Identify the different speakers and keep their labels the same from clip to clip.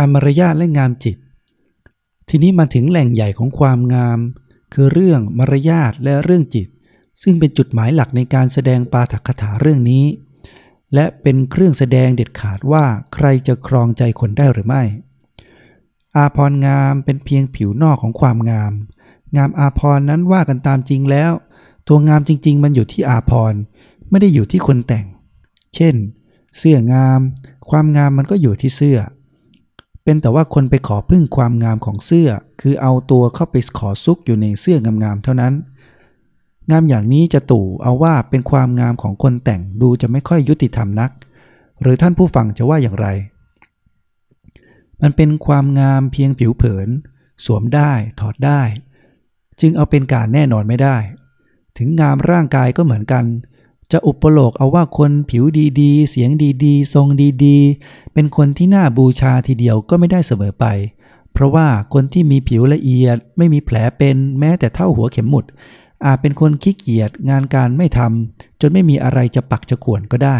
Speaker 1: ามมารยาทและงามจิต ทีนี้มาถึงแหล่งใหญ่ของความงาม คือเรื่องมารยาทและเรื่องจิต ซึ่งเป็นจุดหมายหลักในการแสดงปาฐกถาเรื่องนี้ และเป็นเครื่องแสดงเด็ดขาดว่าใครจะครองใจคนได้หรือไม่ อาพรงามเป็นเพียงผิวนอกของความงาม งามอาพรนั้นว่ากันตามจริงแล้ว ตัวงามจริง ๆ มันอยู่ที่อาพรไม่ได้อยู่ที่คนแต่ง เช่น เสื้องาม ความงามมันก็อยู่ที่เสื้อ เป็นแต่ว่าคนไปขอพึ่งความงามของเสื้อ คือเอาตัวเข้าไปขอซุกอยู่ในเสื้องามๆเท่านั้น งามอย่างนี้จะตู่เอาว่าเป็นความงามของคนแต่งดูจะไม่ค่อยยุติธรรมนัก หรือท่านผู้ฟังจะว่าอย่างไร มันเป็นความงามเพียงผิวเผิน สวมได้ถอดได้ จึงเอาเป็นการแน่นอนไม่ได้ ถึงงามร่างกายก็เหมือนกัน จะอุปโลกเอาว่าคนผิวดีๆ เสียงดีๆ ทรงดีๆ เป็นคนที่น่าบูชาทีเดียวก็ไม่ได้เสมอไป เพราะว่าคนที่มีผิวละเอียด ไม่มีแผลเป็นแม้แต่เท่าหัวเข็มหมุด อาจเป็นคนขี้เกียจงานการไม่ทำจนไม่มีอะไรจะปักจะข่วนก็ได้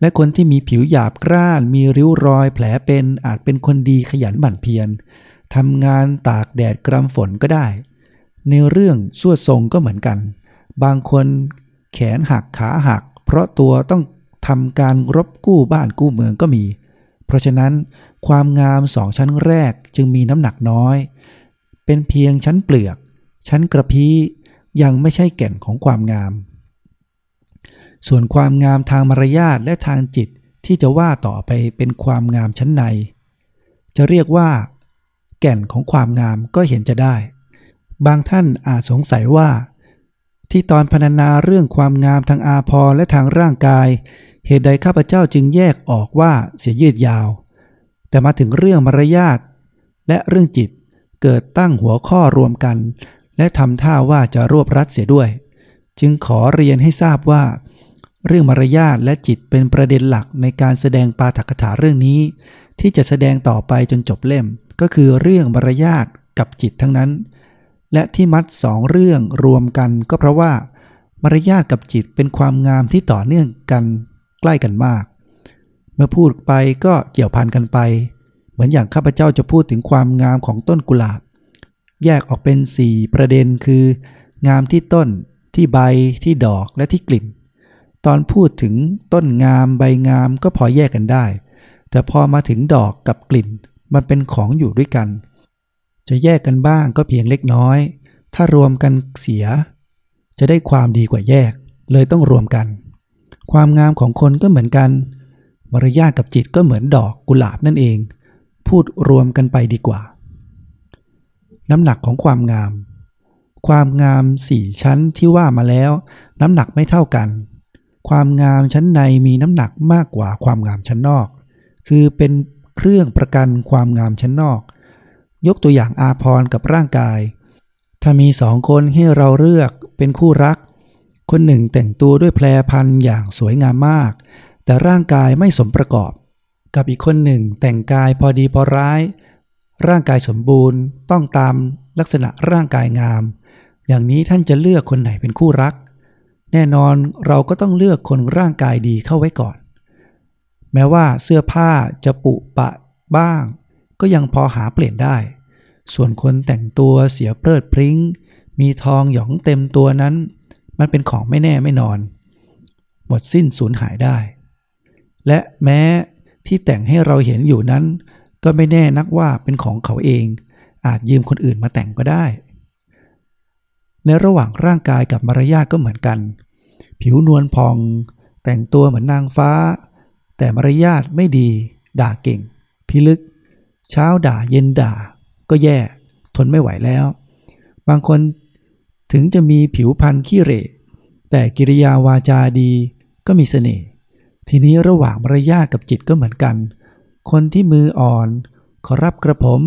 Speaker 1: และคนที่มีผิวหยาบกร้าน มีริ้วรอยแผลเป็นอาจเป็นคนดีขยันหมั่นเพียรทำงานตากแดดกรำฝนก็ได้ ในเรื่องสวดทรงก็เหมือนกัน บางคน แขนหักขาหัก เพราะตัวต้องทำการรบกู้บ้านกู้เมืองก็มี เพราะฉะนั้นความงามสองชั้นแรกจึงมีน้ำหนักน้อย เป็นเพียงชั้นเปลือก ชั้นกระพี้ยังไม่ใช่แก่นของความงาม ส่วนความงามทางมารยาทและทางจิตที่จะว่าต่อไปเป็นความงามชั้นใน จะเรียกว่า แก่นของความงามก็เห็นจะได้ บางท่านอาจสงสัยว่า ที่ตอนพรรณนาเรื่องความงามทางอาพรและทางร่างกาย เหตุใดข้าพเจ้าจึงแยกออกว่าเสียยืดยาว แต่มาถึงเรื่องมารยาทและเรื่องจิตเกิดตั้งหัวข้อรวมกัน และทำท่าว่าจะรวบรัดเสียด้วย จึงขอเรียนให้ทราบว่า เรื่องมารยาทและจิตเป็นประเด็นหลักในการแสดงปาฐกถาเรื่องนี้ ที่จะแสดงต่อไปจนจบเล่ม ก็คือเรื่องมารยาทกับจิตทั้งนั้น และที่มัดสองเรื่องรวมกันก็เพราะว่า มารยาทกับจิตเป็นความงามที่ต่อเนื่องกันใกล้กันมาก เมื่อพูดไปก็เกี่ยวพันกันไป เหมือนอย่างข้าพเจ้าจะพูดถึงความงามของต้นกุหลาบ แยกออกเป็น 4 ประเด็นคือ งามที่ต้น ที่ใบที่ดอกและที่กลิ่น ตอนพูดถึงต้นงามใบงามก็พอแยกกันได้ แต่พอมาถึงดอกกับกลิ่น มันเป็นของอยู่ด้วยกัน จะแยกกันบ้างก็เพียงเล็กน้อย ถ้ารวมกันเสีย จะได้ความดีกว่าแยก เลยต้องรวมกัน ความงามของคนก็เหมือนกันมารยาทกับจิตก็เหมือนดอกกุหลาบนั่นเอง พูดรวมกันไปดีกว่า น้ำหนักของความงาม ความงามสี่ชั้นที่ว่ามาแล้ว น้ำหนักไม่เท่ากัน ความงามชั้นในมีน้ำหนักมากกว่าความงามชั้นนอก คือเป็นเครื่องประกันความงามชั้นนอก ยกตัวอย่างอาพรกับร่างกาย ถ้ามีสองคนให้เราเลือกเป็นคู่รัก คนหนึ่งแต่งตัวด้วยแพรพันอย่างสวยงามมาก แต่ร่างกายไม่สมประกอบ กับอีกคนหนึ่งแต่งกายพอดีพอร้าย ร่างกายสมบูรณ์ต้องตามลักษณะร่างกายงาม อย่างนี้ท่านจะเลือกคนไหนเป็นคู่รัก แน่นอนเราก็ต้องเลือกคนร่างกายดีเข้าไว้ก่อน แม้ว่าเสื้อผ้าจะปุปะบ้าง ก็ยังพอหาเปลี่ยนได้ ส่วนคนแต่งตัวเสียเพลิดพริ้ง มีทองหยองเต็มตัวนั้น มันเป็นของไม่แน่ไม่นอน หมดสิ้นสูญหายได้ และแม้ที่แต่งให้เราเห็นอยู่นั้น ก็ไม่แน่นักว่าเป็นของเขาเอง อาจยืมคนอื่นมาแต่งก็ได้ ในระหว่างร่างกายกับมารยาทก็เหมือนกัน ผิวนวลพอง แต่งตัวเหมือนนางฟ้า แต่มารยาทไม่ดี ด่าเก่ง พิลึก เช้าด่าเย็นด่าก็แย่ทนไม่ไหวแล้ว บางคนถึงจะมีผิวพรรณขี้เหร่แต่กิริยาวาจาดีก็มีเสน่ห์ทีนี้ระหว่างมารยาทกับจิตก็เหมือนกัน คนที่มืออ่อนขอรับกระผม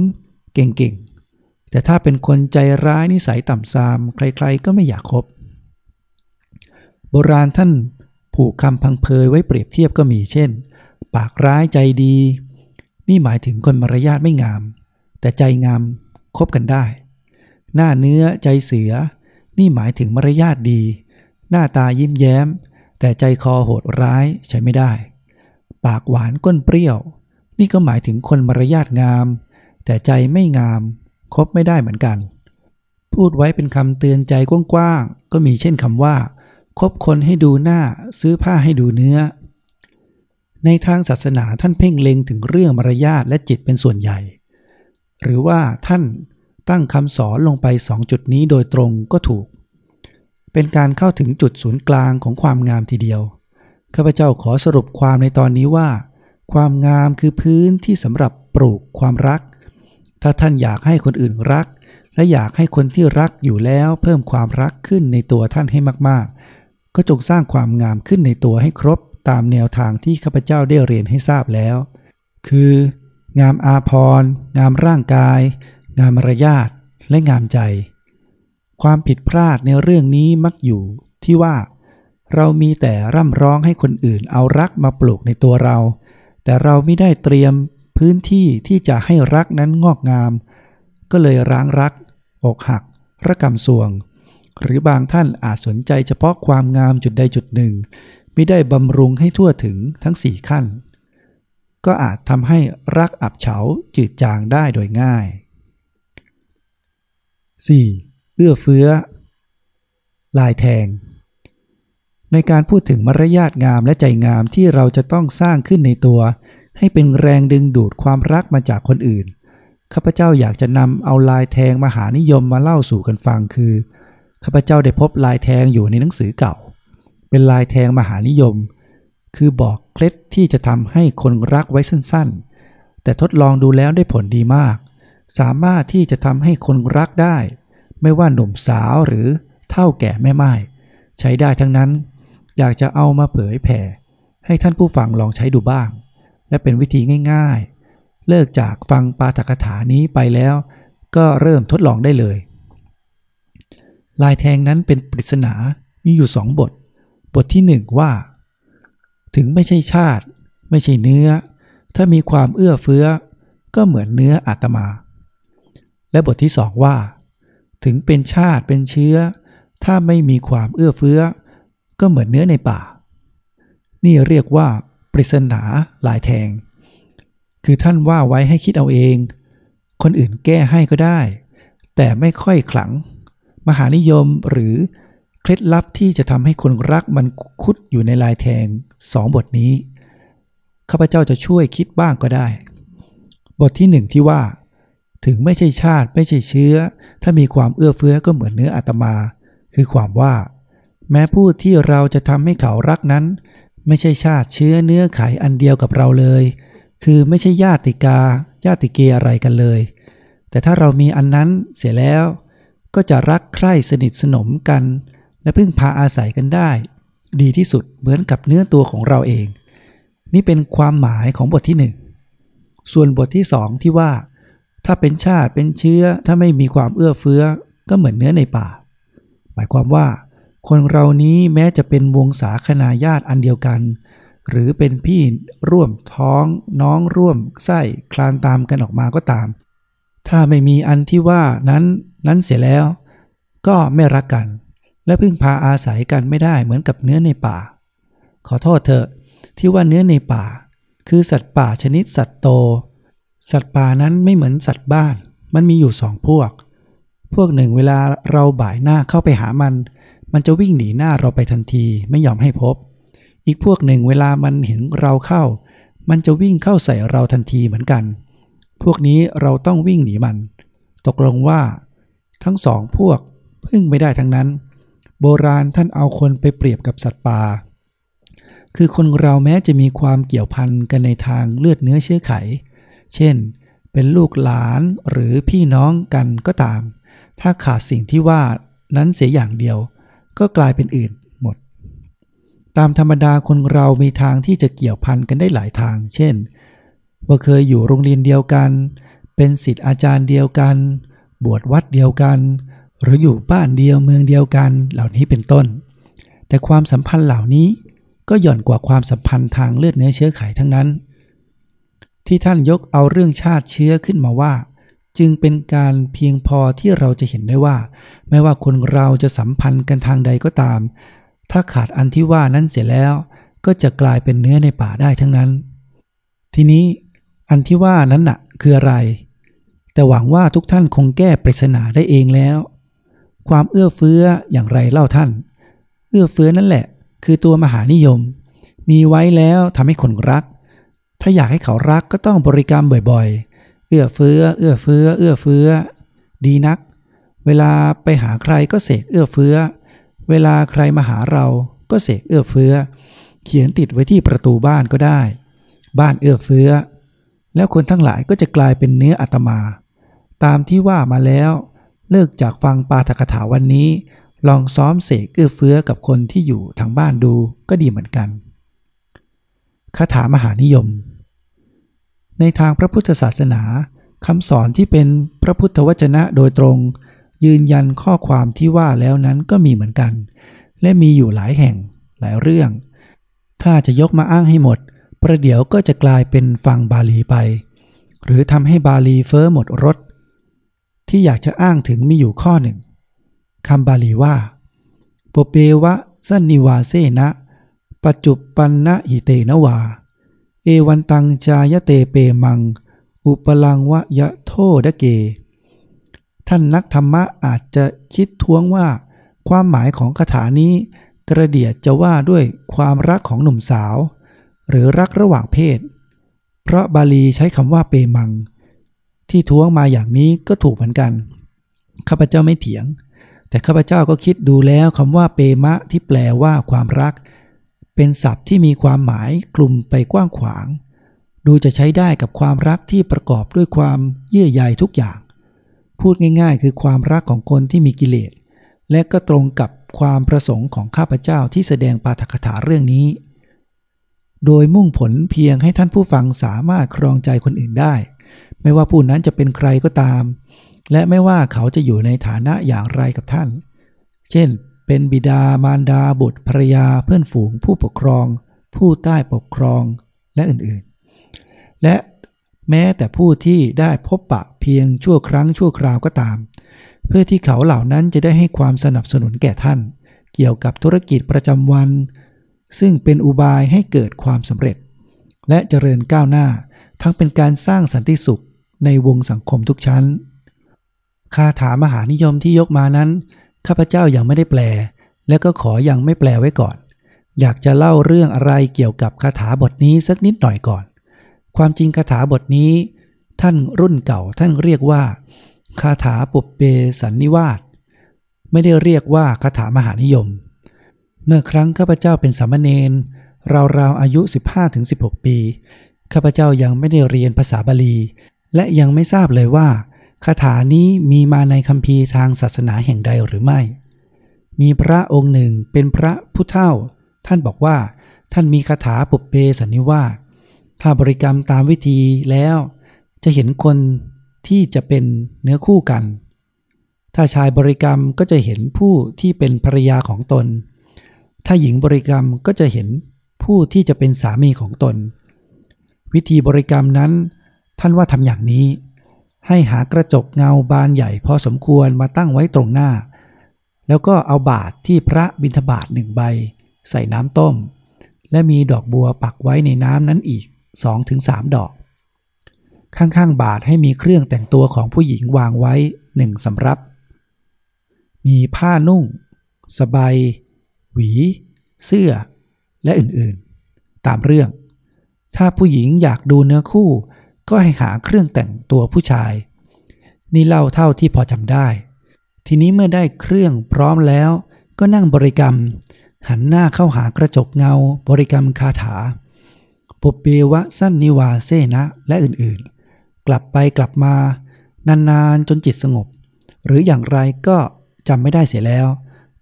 Speaker 1: เก่งๆ แต่ถ้าเป็นคนใจร้ายนิสัยต่ำซาม ใครๆก็ไม่อยากคบ โบราณท่านผูกคำพังเพยไว้เปรียบเทียบก็มีเช่น ปากร้ายใจดี นี่หมายถึงคนมารยาทไม่งาม แต่ใจงามคบกันได้ หน้าเนื้อใจเสือ นี่หมายถึงมารยาทดี หน้าตายิ้มแย้ม แต่ใจคอโหดร้ายใช้ไม่ได้ ปากหวานก้นเปรี้ยว นี่ก็หมายถึงคนมารยาทงาม แต่ใจไม่งามคบไม่ได้เหมือนกัน พูดไว้เป็นคำเตือนใจกว้างๆก็มีเช่นคำว่าคบคนให้ดูหน้าซื้อผ้าให้ดูเนื้อ ในทางศาสนาท่านเพ่งเล็งถึงเรื่องมารยาทและจิตเป็นส่วนใหญ่ หรือว่าท่านตั้งคำสอนลงไปสองจุดนี้โดยตรงก็ถูก เป็นการเข้าถึงจุดศูนย์กลางของความงามทีเดียว ข้าพเจ้าขอสรุปความในตอนนี้ว่า ความงามคือพื้นที่สำหรับปลูกความรัก ถ้าท่านอยากให้คนอื่นรัก และอยากให้คนที่รักอยู่แล้วเพิ่มความรักขึ้นในตัวท่านให้มากๆ ก็จงสร้างความงามขึ้นในตัวให้ครบ ตามแนวทางที่ข้าพเจ้าได้เรียนให้ทราบแล้ว คือ งามอาพร งามร่างกาย งามมารยาทและงามใจ ความผิดพลาดในเรื่องนี้มักอยู่ที่ว่า เรามีแต่ร่ำร้องให้คนอื่นเอารักมาปลูกในตัวเรา แต่เราไม่ได้เตรียมพื้นที่ที่จะให้รักนั้นงอกงาม ก็เลยร้างรัก อกหัก ระกำสวง หรือบางท่านอาจสนใจเฉพาะความงามจุดใดจุดหนึ่ง ไม่ได้บำรุงให้ทั่วถึงทั้งสี่ขั้น ก็อาจทำให้รักอับเฉาจืดจางได้โดยง่าย 4. เอื้อเฟื้อ ลายแทง ในการพูดถึงมารยาทงามและใจงามที่เราจะต้องสร้างขึ้นในตัว ให้เป็นแรงดึงดูดความรักมาจากคนอื่น ข้าพเจ้าอยากจะนำเอาลายแทงมหานิยมมาเล่าสู่กันฟังคือ ข้าพเจ้าได้พบลายแทงอยู่ในหนังสือเก่า เป็นลายแทงมหานิยม คือบอกเคล็ดที่จะทำให้คนรักไว้สั้นๆ แต่ทดลองดูแล้วได้ผลดีมาก สามารถที่จะทำให้คนรักได้ ไม่ว่าหนุ่มสาวหรือเท่าแก่แม่ไม้ใช้ได้ทั้งนั้น อยากจะเอามาเผยแผ่ ให้ท่านผู้ฟังลองใช้ดูบ้าง และเป็นวิธีง่ายๆ เลิกจากฟังปาฐกถานี้ไปแล้ว ก็เริ่มทดลองได้เลยลายแทงนั้นเป็นปริศนา มีอยู่สองบท บทที่หนึ่งว่า ถึงไม่ใช่ชาติ ไม่ใช่เนื้อ ถ้ามีความเอื้อเฟื้อ ก็เหมือนเนื้ออาตมา และบทที่สองว่า ถึงเป็นชาติเป็นเชื้อ ถ้าไม่มีความเอื้อเฟื้อ ก็เหมือนเนื้อในป่า นี่เรียกว่า ปริศนาหลายแทง คือท่านว่าไว้ให้คิดเอาเอง คนอื่นแก้ให้ก็ได้ แต่ไม่ค่อยขลัง มหานิยมหรือ เคล็ดลับที่จะทำให้คนรักมันคุดอยู่ในลายแทงสองบทนี้ข้าพเจ้าจะช่วยคิดบ้างก็ได้ บทที่หนึ่งที่ว่า ถึงไม่ใช่ชาติไม่ใช่เชื้อ ถ้ามีความเอื้อเฟื้อก็เหมือนเนื้ออาตมา คือความว่า แม้ผู้ที่เราจะทำให้เขารักนั้น ไม่ใช่ชาติเชื้อเนื้อไขอันเดียวกับเราเลย คือไม่ใช่ญาติกา ญาติเกอะไรกันเลย แต่ถ้าเรามีอันนั้นเสียแล้ว ก็จะรักใคร่สนิทสนมกัน และพึ่งพาอาศัยกันได้ ดีที่สุดเหมือนกับเนื้อตัวของเราเอง นี่เป็นความหมายของบทที่หนึ่งส่วนบทที่สองที่ว่า ถ้าเป็นชาติเป็นเชื้อถ้าไม่มีความเอื้อเฟื้อก็เหมือนเนื้อในป่า หมายความว่า คนเรานี้แม้จะเป็นวงศาคณาญาติอันเดียวกัน หรือเป็นพี่ร่วมท้อง น้องร่วมไส้คลานตามกันออกมาก็ตาม ถ้าไม่มีอันที่ว่านั้นนั้นเสียแล้ว ก็ไม่รักกัน และพึ่งพาอาศัยกันไม่ได้เหมือนกับเนื้อในป่า ขอโทษเถอะที่ว่าเนื้อในป่า คือสัตว์ป่าชนิดสัตว์โต สัตว์ป่านั้นไม่เหมือนสัตว์บ้าน มันมีอยู่สองพวก พวกหนึ่งเวลาเราบ่ายหน้าเข้าไปหามัน มันจะวิ่งหนีหน้าเราไปทันทีไม่ยอมให้พบ อีกพวกหนึ่งเวลามันเห็นเราเข้า มันจะวิ่งเข้าใส่เราทันทีเหมือนกัน พวกนี้เราต้องวิ่งหนีมัน ตกลงว่า ทั้งสองพวกพึ่งไม่ได้ทั้งนั้น โบราณท่านเอาคนไปเปรียบกับสัตว์ป่า คือคนเราแม้จะมีความเกี่ยวพันกันในทางเลือดเนื้อเชื้อไข เช่น เป็นลูกหลานหรือพี่น้องกันก็ตาม ถ้าขาดสิ่งที่ว่านั้นเสียอย่างเดียว ก็กลายเป็นอื่นหมด ตามธรรมดาคนเรามีทางที่จะเกี่ยวพันกันได้หลายทาง เช่น ว่าเคยอยู่โรงเรียนเดียวกัน เป็นศิษย์อาจารย์เดียวกัน บวชวัดเดียวกัน หรืออยู่บ้านเดียวเมืองเดียวกันเหล่านี้เป็นต้น แต่ความสัมพันธ์เหล่านี้ก็หย่อนกว่าความสัมพันธ์ทางเลือดเนื้อเชื้อไขทั้งนั้น ที่ท่านยกเอาเรื่องชาติเชื้อขึ้นมาว่า จึงเป็นการเพียงพอที่เราจะเห็นได้ว่า ไม่ว่าคนเราจะสัมพันธ์กันทางใดก็ตาม ถ้าขาดอันที่ว่านั้นเสียแล้ว ก็จะกลายเป็นเนื้อในป่าได้ทั้งนั้น ทีนี้อันที่ว่านั้นน่ะคืออะไร แต่หวังว่าทุกท่านคงแก้ปริศนาได้เองแล้ว ความเอื้อเฟื้ออย่างไรเล่าท่าน เอื้อเฟื้อนั่นแหละ คือตัวมหานิยม มีไว้แล้วทำให้คนรัก ถ้าอยากให้เขารักก็ต้องบริกรรมบ่อยๆ เอื้อเฟื้อ เอื้อเฟื้อ เอื้อเฟื้อ ดีนัก เวลาไปหาใครก็เสกเอื้อเฟื้อ เวลาใครมาหาเราก็เสกเอื้อเฟื้อ เขียนติดไว้ที่ประตูบ้านก็ได้ บ้านเอื้อเฟื้อ แล้วคนทั้งหลายก็จะกลายเป็นเนื้ออาตมา ตามที่ว่ามาแล้ว เลิกจากฟังปาฐกถาวันนี้ ลองซ้อมเสกเอื้อเฟื้อกับคนที่อยู่ทางบ้านดูก็ดีเหมือนกันคาถามหานิยม ในทางพระพุทธศาสนาคำสอนที่เป็นพระพุทธวจนะโดยตรง ยืนยันข้อความที่ว่าแล้วนั้นก็มีเหมือนกัน และมีอยู่หลายแห่งหลายเรื่อง ถ้าจะยกมาอ้างให้หมด ประเดี๋ยวก็จะกลายเป็นฟังบาลีไป หรือทำให้บาลีเฟอ้อหมดรส ที่อยากจะอ้างถึงมีอยู่ข้อหนึ่งคำบาลีว่าปเปวะสันนิวาเซนะปัจจุปันนะหิเตนวา เอวันตังจายเตเปมัง อุปลังวะยะโทดเก ท่านนักธรรมะอาจจะคิดท้วงว่า ความหมายของคาถานี้กระเดียดจะว่าด้วยความรักของหนุ่มสาว หรือรักระหว่างเพศ เพราะบาลีใช้คำว่าเปมัง ที่ท้วงมาอย่างนี้ก็ถูกเหมือนกัน ข้าพเจ้าไม่เถียง แต่ข้าพเจ้าก็คิดดูแล้วคำว่าเปมะที่แปลว่าความรัก เป็นศัพท์ที่มีความหมายกลุ่มไปกว้างขวาง ดูจะใช้ได้กับความรักที่ประกอบด้วยความเยื่อใยทุกอย่าง พูดง่ายๆ คือความรักของคนที่มีกิเลส และก็ตรงกับความประสงค์ของข้าพเจ้าที่แสดงปาฐกถาเรื่องนี้ โดยมุ่งผลเพียงให้ท่านผู้ฟังสามารถครองใจคนอื่นได้ ไม่ว่าผู้นั้นจะเป็นใครก็ตาม และไม่ว่าเขาจะอยู่ในฐานะอย่างไรกับท่าน เช่น เป็นบิดามารดาบุตรภรยาเพื่อนฝูง ผู้ปกครอง ผู้ใต้ปกครองและอื่นๆ และแม้แต่ผู้ที่ได้พบปะเพียงชั่วครั้งชั่วคราวก็ตาม เพื่อที่เขาเหล่านั้นจะได้ให้ความสนับสนุนแก่ท่าน เกี่ยวกับธุรกิจประจำวัน ซึ่งเป็นอุบายให้เกิดความสำเร็จ และเจริญก้าวหน้า ทั้งเป็นการสร้างสันติสุข ในวงสังคมทุกชั้น คาถามหานิยมที่ยกมานั้น ข้าพเจ้ายัางไม่ได้แปล และก็ขอยังไม่แปลไว้ก่อน อยากจะเล่าเรื่องอะไรเกี่ยวกับคาถาบทนี้สักนิดหน่อยก่อน ความจริงคาถาบทนี้ ท่านรุ่นเก่าท่านเรียกว่า คาถาปุบเปสันนิวาสไม่ได้เรียกว่าคาถามหานิยม เมื่อครั้งข้าพเจ้าเป็นสามเณรราวๆอายุ 15-16 ปี ข้าพเจ้ายังไม่ได้เรียนภาษาบาลี และยังไม่ทราบเลยว่าคาถานี้มีมาในคัมภีร์ทางศาสนาแห่งใดหรือไม่ มีพระองค์หนึ่งเป็นพระผู้เฒ่า ท่านบอกว่า ท่านมีคาถาปุบเปสันนิวาสถ้าบริกรรมตามวิธีแล้ว จะเห็นคนที่จะเป็นเนื้อคู่กัน ถ้าชายบริกรรมก็จะเห็นผู้ที่เป็นภรรยาของตน ถ้าหญิงบริกรรมก็จะเห็นผู้ที่จะเป็นสามีของตน วิธีบริกรรมนั้น ท่านว่าทำอย่างนี้ ให้หากระจกเงาบานใหญ่พอสมควรมาตั้งไว้ตรงหน้า แล้วก็เอาบาทที่พระบิณฑบาตหนึ่งใบ ใส่น้ำต้ม และมีดอกบัวปักไว้ในน้ำนั้นอีก2-3ดอก ข้างๆบาทให้มีเครื่องแต่งตัวของผู้หญิงวางไว้หนึ่งสำรับ มีผ้านุ่ง สบาย หวี เสื้อ และอื่นๆ ตามเรื่อง ถ้าผู้หญิงอยากดูเนื้อคู่ ก็ให้หาเครื่องแต่งตัวผู้ชาย นี่เล่าเท่าที่พอจำได้ ทีนี้เมื่อได้เครื่องพร้อมแล้ว ก็นั่งบริกรรม หันหน้าเข้าหากระจกเงา บริกรรมคาถาปุเปวะสั้นนิวาเซนะและอื่นๆ กลับไปกลับมานานๆจนจิตสงบ หรืออย่างไรก็จำไม่ได้เสียแล้ว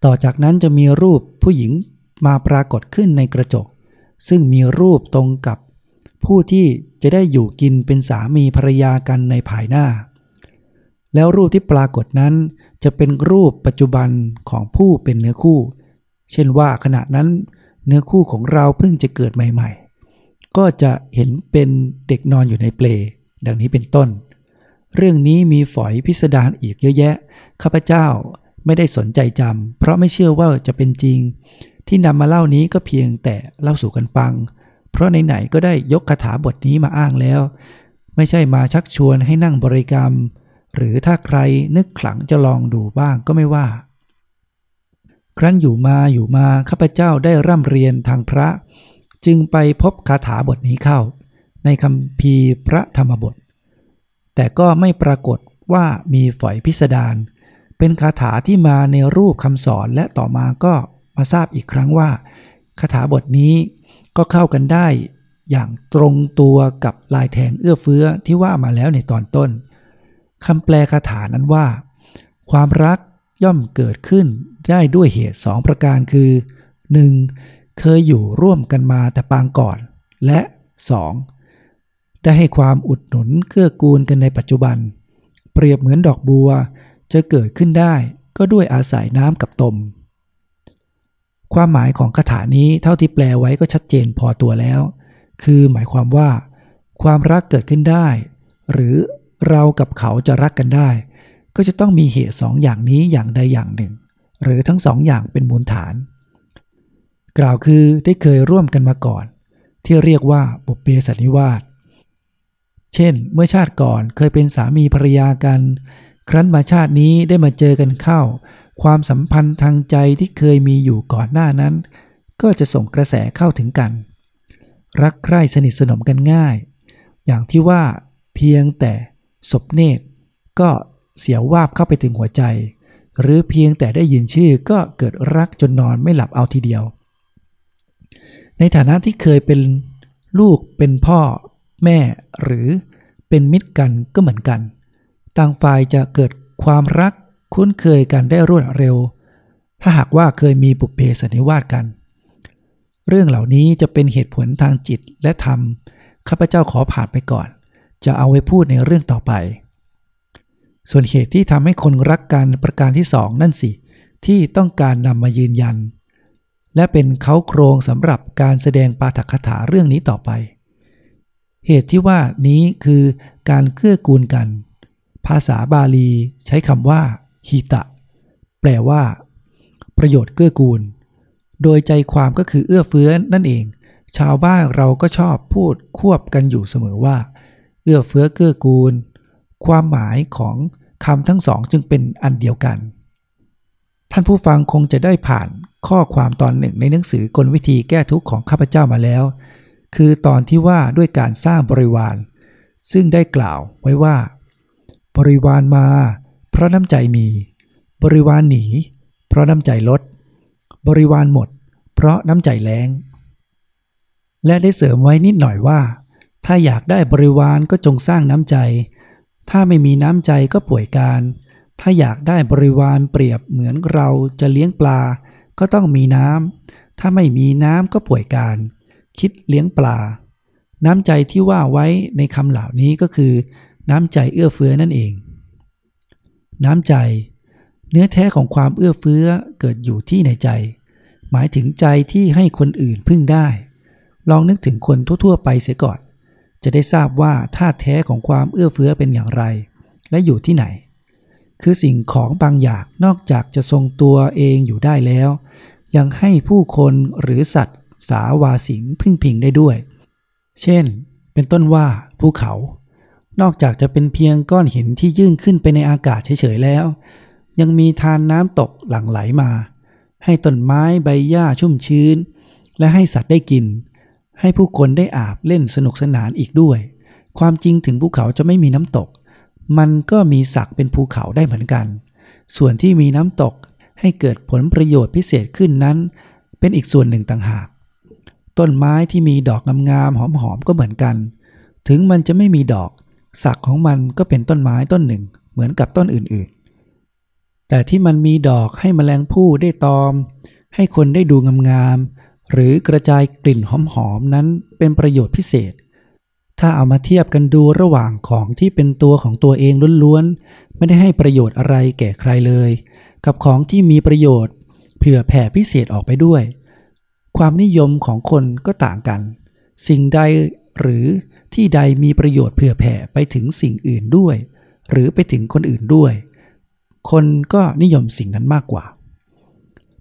Speaker 1: ต่อจากนั้นจะมีรูปผู้หญิงมาปรากฏขึ้นในกระจก ซึ่งมีรูปตรงกับ ผู้ที่จะได้อยู่กินเป็นสามีภรรยากันในภายหน้า แล้วรูปที่ปรากฏนั้นจะเป็นรูปปัจจุบันของผู้เป็นเนื้อคู่ เช่นว่าขณะนั้นเนื้อคู่ของเราเพิ่งจะเกิดใหม่ ๆ ก็จะเห็นเป็นเด็กนอนอยู่ในเปล ดังนี้เป็นต้น เรื่องนี้มีฝอยพิสดารอีกเยอะแยะ ข้าพเจ้าไม่ได้สนใจจำเพราะไม่เชื่อว่าจะเป็นจริง ที่นำมาเล่านี้ก็เพียงแต่เล่าสู่กันฟัง เพราะไหนๆก็ได้ยกคาถาบทนี้มาอ้างแล้ว ไม่ใช่มาชักชวนให้นั่งบริกรรม หรือถ้าใครนึกขลังจะลองดูบ้างก็ไม่ว่า ครั้นอยู่มาอยู่มาข้าพเจ้าได้ร่ำเรียนทางพระ จึงไปพบคาถาบทนี้เข้า ในคำพีพระธรรมบท แต่ก็ไม่ปรากฏว่ามีฝอยพิสดารเป็นคาถาที่มาในรูปคำสอนและต่อมาก็มาทราบอีกครั้งว่าคาถาบทนี้ ก็เข้ากันได้ อย่างตรงตัวกับลายแทงเอื้อเฟื้อที่ว่ามาแล้วในตอนต้นคำแปลคาถานั้นว่า ความรักย่อมเกิดขึ้นได้ด้วยเหตุสองประการคือ 1. เคยอยู่ร่วมกันมาแต่ปางก่อน และ 2. ได้ให้ความอุดหนุนเกื้อกูลกันในปัจจุบัน เปรียบเหมือนดอกบัวจะเกิดขึ้นได้ก็ด้วยอาศัยน้ำกับตม ความหมายของคาถานี้เท่าที่แปลไว้ก็ชัดเจนพอตัวแล้ว คือหมายความว่า ความรักเกิดขึ้นได้ หรือเรากับเขาจะรักกันได้ ก็จะต้องมีเหตุสองอย่างนี้อย่างใดอย่างหนึ่ง หรือทั้งสองอย่างเป็นมูลฐาน กล่าวคือได้เคยร่วมกันมาก่อน ที่เรียกว่าบุพเพสันนิวาสเช่น เมื่อชาติก่อนเคยเป็นสามีภรรยากัน ครั้นมาชาตินี้ได้มาเจอกันเข้า ความสัมพันธ์ทางใจที่เคยมีอยู่ก่อนหน้านั้น ก็จะส่งกระแสเข้าถึงกัน รักใคร่สนิทสนมกันง่าย อย่างที่ว่าเพียงแต่ศพเนตร ก็เสียววาบเข้าไปถึงหัวใจ หรือเพียงแต่ได้ยินชื่อก็เกิดรักจนนอนไม่หลับเอาทีเดียว ในฐานะที่เคยเป็นลูกเป็นพ่อ แม่หรือเป็นมิตรกันก็เหมือนกัน ต่างฝ่ายจะเกิดความรัก คุ้นเคยกันได้รวดเร็ว ถ้าหากว่าเคยมีบุพเพสันนิวาสกัน เรื่องเหล่านี้จะเป็นเหตุผลทางจิตและธรรม ข้าพเจ้าขอผ่านไปก่อน จะเอาไว้พูดในเรื่องต่อไป ส่วนเหตุที่ทำให้คนรักกันประการที่สองนั่นสิ ที่ต้องการนำมายืนยัน และเป็นเขาโครงสำหรับการแสดงปาฐกถาเรื่องนี้ต่อไป เหตุที่ว่านี้คือการเกื้อกูลกัน ภาษาบาลีใช้คำว่า ฮิตะ แปลว่า ประโยชน์เกื้อกูล โดยใจความก็คือเอื้อเฟื้อนั่นเอง ชาวบ้านเราก็ชอบพูดควบกันอยู่เสมอว่า เอื้อเฟื้อเกื้อกูล ความหมายของคำทั้งสองจึงเป็นอันเดียวกัน ท่านผู้ฟังคงจะได้ผ่านข้อความตอนหนึ่งในหนังสือกลวิธีแก้ทุกข์ของข้าพเจ้ามาแล้ว คือตอนที่ว่าด้วยการสร้างบริวาร ซึ่งได้กล่าวไว้ว่า บริวารมา ราะน้ำใจมี บริวารหนี เพราะน้ำใจลด บริวารหมด เพราะน้ำใจแรงและได้เสริมไว้นิดหน่อยว่า ถ้าอยากได้บริวารก็จงสร้างน้ำใจ ถ้าไม่มีน้ำใจก็ป่วยการ ถ้าอยากได้บริวารเปรียบเหมือนเราจะเลี้ยงปลา ก็ต้องมีน้ำถ้าไม่มีน้ำก็ป่วยการ คิดเลี้ยงปลา น้ำใจที่ว่าไว้ในคำเหล่านี้ก็คือ น้ำใจเอื้อเฟื้อนั่นเอง น้ำใจ เนื้อแท้ของความเอื้อเฟื้อเกิดอยู่ที่ในใจ หมายถึงใจที่ให้คนอื่นพึ่งได้ ลองนึกถึงคนทั่วๆ ไปเสียก่อน จะได้ทราบว่าธาตุแท้ของความเอื้อเฟื้อเป็นอย่างไร และอยู่ที่ไหน คือสิ่งของบางอย่างนอกจากจะทรงตัวเองอยู่ได้แล้ว ยังให้ผู้คนหรือสัตว์สาวาสิงพึ่งพิงได้ด้วย เช่น เป็นต้นว่าภูเขา นอกจากจะเป็นเพียงก้อนหินที่ยื่นขึ้นไปในอากาศเฉยๆแล้ว ยังมีทานน้ำตกหลั่งไหลมา ให้ต้นไม้ใบหญ้าชุ่มชื้น และให้สัตว์ได้กิน ให้ผู้คนได้อาบเล่นสนุกสนานอีกด้วย ความจริงถึงภูเขาจะไม่มีน้ำตก มันก็มีศักเป็นภูเขาได้เหมือนกัน ส่วนที่มีน้ำตกให้เกิดผลประโยชน์พิเศษขึ้นนั้น เป็นอีกส่วนหนึ่งต่างหาก ต้นไม้ที่มีดอกงามๆหอมๆก็เหมือนกัน ถึงมันจะไม่มีดอก สักของมันก็เป็นต้นไม้ต้นหนึ่ง เหมือนกับต้นอื่นๆ แต่ที่มันมีดอกให้มแมลงผู้ได้ตอม ให้คนได้ดูงามๆ หรือกระจายกลิ่นหอมๆ นั้นเป็นประโยชน์พิเศษ ถ้าเอามาเทียบกันดูระหว่างของที่เป็นตัวของตัวเองล้วนๆ ไม่ได้ให้ประโยชน์อะไรแก่ใครเลย กับของที่มีประโยชน์ เผื่อแผ่พิเศษออกไปด้วย ความนิยมของคนก็ต่างกัน สิ่งใด หรือที่ใดมีประโยชน์เผื่อแผ่ไปถึงสิ่งอื่นด้วย หรือไปถึงคนอื่นด้วย คนก็นิยมสิ่งนั้นมากกว่า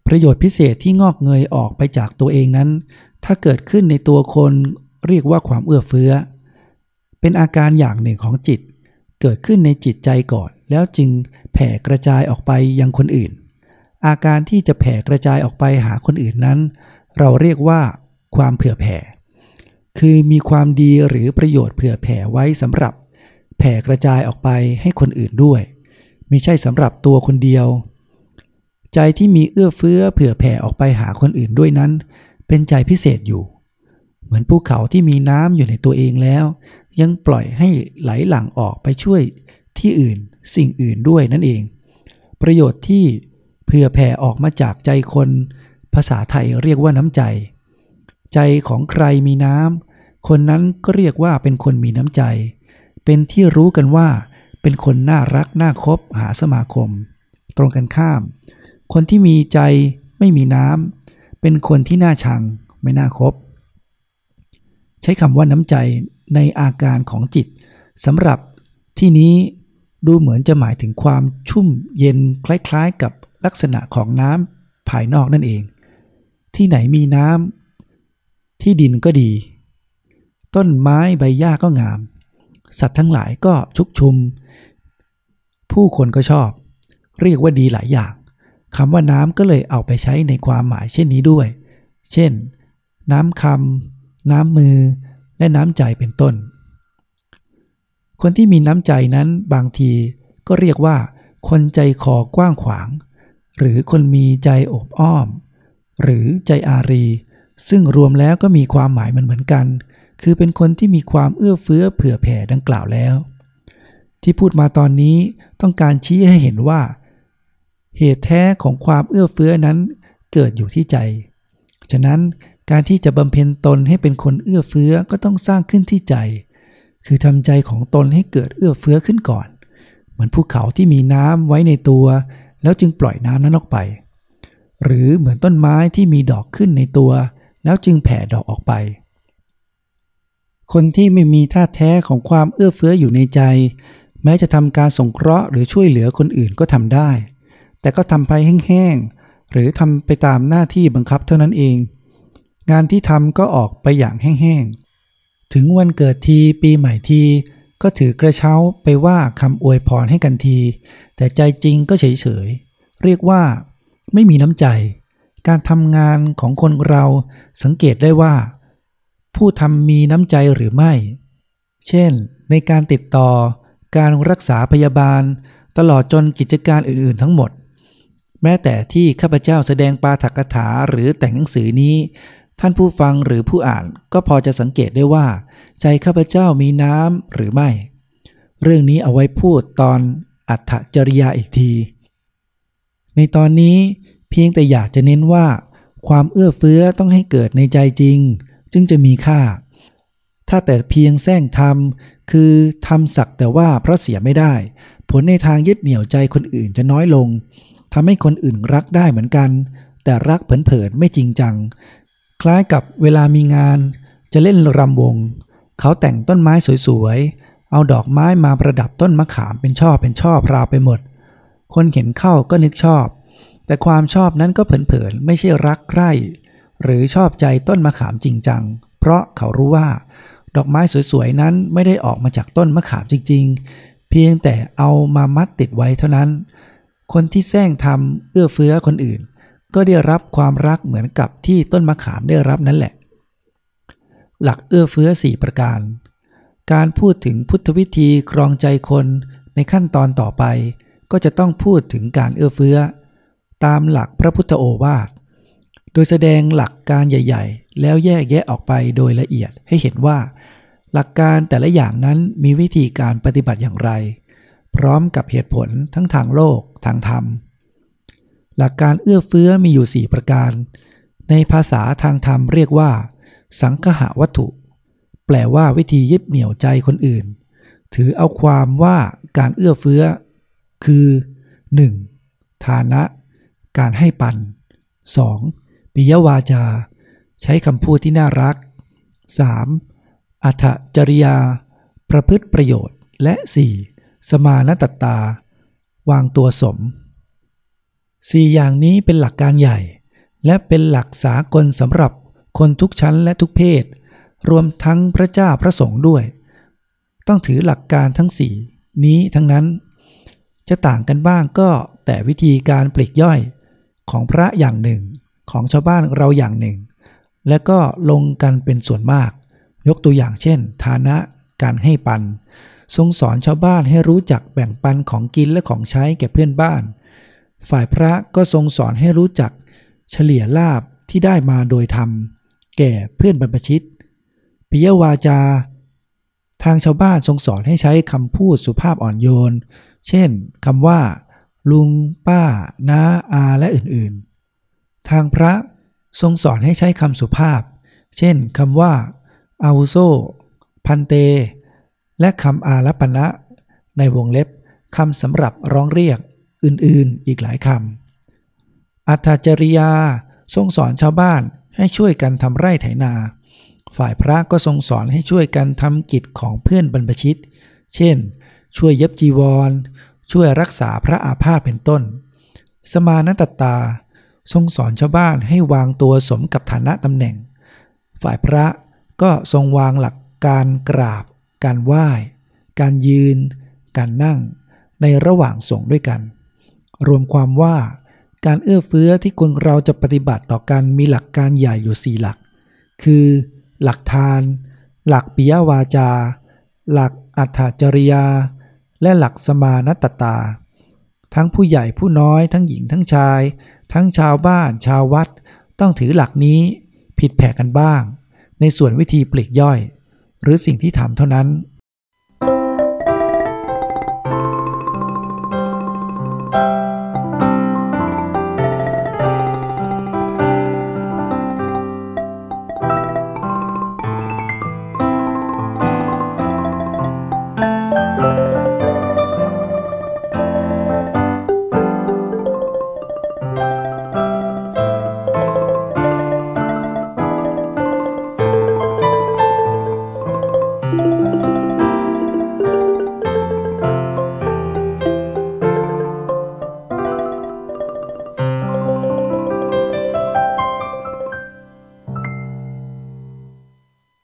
Speaker 1: ประโยชน์พิเศษที่งอกเงยออกไปจากตัวเองนั้น ถ้าเกิดขึ้นในตัวคนเรียกว่าความเอื้อเฟื้อ เป็นอาการอย่างหนึ่งของจิต เกิดขึ้นในจิตใจก่อน แล้วจึงแผ่กระจายออกไปยังคนอื่น อาการที่จะแผ่กระจายออกไปหาคนอื่นนั้น เราเรียกว่าความเผื่อแผ่ คือมีความดีหรือประโยชน์เผื่อแผ่ไว้สำหรับ แผ่กระจายออกไปให้คนอื่นด้วยไม่ใช่สำหรับตัวคนเดียว ใจที่มีเอื้อเฟื้อเผื่อแผ่ออกไปหาคนอื่นด้วยนั้น เป็นใจพิเศษอยู่ เหมือนภูเขาที่มีน้ำอยู่ในตัวเองแล้ว ยังปล่อยให้ไหลหลั่งออกไปช่วยที่อื่นสิ่งอื่นด้วยนั่นเอง ประโยชน์ที่เผื่อแผ่ออกมาจากใจคน ภาษาไทยเรียกว่าน้ำใจ ใจของใครมีน้ำ คนนั้นก็เรียกว่าเป็นคนมีน้ำใจ เป็นที่รู้กันว่า เป็นคนน่ารักน่าคบหาสมาคม ตรงกันข้าม คนที่มีใจไม่มีน้ำ เป็นคนที่น่าชังไม่น่าคบ ใช้คำว่าน้ำใจในอาการของจิตสำหรับที่นี้ดูเหมือนจะหมายถึงความชุ่มเย็นคล้ายๆ กับลักษณะของน้ำภายนอกนั่นเอง ที่ไหนมีน้ำ ที่ดินก็ดี ต้นไม้ใบหญ้าก็งาม สัตว์ทั้งหลายก็ชุกชุม ผู้คนก็ชอบ เรียกว่าดีหลายอย่างคำว่าน้ำก็เลยเอาไปใช้ในความหมายเช่นนี้ด้วย เช่น น้ำคำน้ำมือ และน้ำใจเป็นต้น คนที่มีน้ำใจนั้นบางทีก็เรียกว่า คนใจคอกว้างขวาง หรือคนมีใจอบอ้อม หรือใจอารี ซึ่งรวมแล้วก็มีความหมายมันเหมือนกัน คือเป็นคนที่มีความเอื้อเฟื้อเผื่อแผ่ดังกล่าวแล้ว ที่พูดมาตอนนี้ต้องการชี้ให้เห็นว่า เหตุแท้ของความเอื้อเฟื้อนั้นเกิดอยู่ที่ใจ ฉะนั้นการที่จะบำเพ็ญตนให้เป็นคนเอื้อเฟื้อก็ต้องสร้างขึ้นที่ใจ คือทำใจของตนให้เกิดเอื้อเฟื้อขึ้นก่อน เหมือนภูเขาที่มีน้ำไว้ในตัว แล้วจึงปล่อยน้ำนั้นออกไป หรือเหมือนต้นไม้ที่มีดอกขึ้นในตัว แล้วจึงแผ่ดอกออกไป คนที่ไม่มีท่าแท้ของความเอื้อเฟื้ออยู่ในใจ แม้จะทำการสงเคราะห์หรือช่วยเหลือคนอื่นก็ทำได้ แต่ก็ทำไปแห้งๆ หรือทำไปตามหน้าที่บังคับเท่านั้นเอง งานที่ทำก็ออกไปอย่างแห้งๆ ถึงวันเกิดทีปีใหม่ทีก็ถือกระเช้าไปว่าคำอวยพรให้กันที แต่ใจจริงก็เฉยๆ เรียกว่า ไม่มีน้ำใจ การทำงานของคนเราสังเกตได้ว่า ผู้ทำมีน้ำใจหรือไม่ เช่น ในการติดต่อ การรักษาพยาบาล ตลอดจนกิจการอื่นๆทั้งหมด แม้แต่ที่ข้าพเจ้าแสดงปาถกถาหรือแต่งหนังสือนี้ ท่านผู้ฟังหรือผู้อ่านก็พอจะสังเกตได้ว่า ใจข้าพเจ้ามีน้ำหรือไม่ เรื่องนี้เอาไว้พูดตอนอัตจริยาอีกที ในตอนนี้ เพียงแต่อยากจะเน้นว่า ความเอื้อเฟื้อต้องให้เกิดในใจจริง จึงจะมีค่า ถ้าแต่เพียงแซงทำคือทำสักแต่ว่าเพราะเสียไม่ได้ ผลในทางยึดเหนี่ยวใจคนอื่นจะน้อยลงทำให้คนอื่นรักได้เหมือนกัน แต่รักเผินๆไม่จริงจัง คล้ายกับเวลามีงาน จะเล่นรำวง เขาแต่งต้นไม้สวยๆ เอาดอกไม้มาประดับต้นมะขามเป็นช่อเป็นช่อพราวไปหมด คนเห็นเข้าก็นึกชอบ แต่ความชอบนั้นก็เผินๆไม่ใช่รักใคร่ หรือชอบใจต้นมะขามจริงจัง เพราะเขารู้ว่า ดอกไม้สวยๆนั้นไม่ได้ออกมาจากต้นมะขามจริง ๆ เพียงแต่เอามามัดติดไว้เท่านั้น คนที่แซงทำเอื้อเฟื้อคนอื่น ก็ได้รับความรักเหมือนกับที่ต้นมะขามได้รับนั่นแหละ หลักเอื้อเฟื้อสี่ประการ การพูดถึงพุทธวิธีครองใจคนในขั้นตอนต่อไป ก็จะต้องพูดถึงการเอื้อเฟื้อ ตามหลักพระพุทธโอวาท โดยแสดงหลักการใหญ่ ๆ แล้วแยกแยะออกไปโดยละเอียดให้เห็นว่า หลักการแต่ละอย่างนั้นมีวิธีการปฏิบัติอย่างไร พร้อมกับเหตุผลทั้งทางโลกทางธรรม หลักการเอื้อเฟื้อมีอยู่ 4 ประการ ในภาษาทางธรรมเรียกว่า สังคหะวัตถุ แปลว่าวิธียึดเหนี่ยวใจคนอื่น ถือเอาความว่าการเอื้อเฟื้อ คือ 1. ฐานะ การให้ปัน 2. ปิยวาจา ใช้คำพูดที่น่ารัก 3. อัถจริยา ประพฤติประโยชน์ และ 4. สมานตตา วางตัวสมสี่อย่างนี้เป็นหลักการใหญ่ และเป็นหลักสากลสำหรับคนทุกชั้นและทุกเพศ รวมทั้งพระเจ้าพระสงฆ์ด้วย ต้องถือหลักการทั้งสี่นี้ทั้งนั้น จะต่างกันบ้างก็แต่วิธีการปลีกย่อย ของพระอย่างหนึ่ง ของชาวบ้านเราอย่างหนึ่ง และก็ลงกันเป็นส่วนมาก ยกตัวอย่างเช่น ฐานะการให้ปัน ทรงสอนชาวบ้านให้รู้จักแบ่งปันของกินและของใช้แก่เพื่อนบ้าน ฝ่ายพระก็ทรงสอนให้รู้จัก เฉลี่ยลาบที่ได้มาโดยธรรม แก่เพื่อนบรรพชิตปิยวาจา ทางชาวบ้านทรงสอนให้ใช้คำพูดสุภาพอ่อนโยน เช่นคำว่า ลุง ป้า น้า อา และอื่นๆ ทางพระทรงสอนให้ใช้คำสุภาพ เช่นคำว่าอาวุโซ พันเต และคำอารัปณะ ในวงเล็บคำสำหรับร้องเรียกอื่นๆ อีกหลายคำ อัตจริยาทรงสอนชาวบ้านให้ช่วยกันทำไร่ไถนา ฝ่ายพระก็ทรงสอนให้ช่วยกันทำกิจของเพื่อนบรรพชิต เช่น ช่วยเย็บจีวร ช่วยรักษาพระอาพาธเป็นต้น สมานตตา ทรงสอนชาวบ้านให้วางตัวสมกับฐานะตำแหน่ง ฝ่ายพระก็ทรงวางหลักการกราบ การไหว้ การยืน การนั่ง ในระหว่างสงฆ์ด้วยกัน รวมความว่าการเอื้อเฟื้อที่คนเราจะปฏิบัติต่อกันมีหลักการใหญ่อยู่สี่หลัก คือ หลักทาน หลักปิยวาจา หลักอัตจริยา และหลักสมานตตา ทั้งผู้ใหญ่ผู้น้อยทั้งหญิงทั้งชาย ทั้งชาวบ้านชาววัด ต้องถือหลักนี้ผิดแผกกันบ้าง ในส่วนวิธีปลีกย่อย หรือสิ่งที่ทำเท่านั้น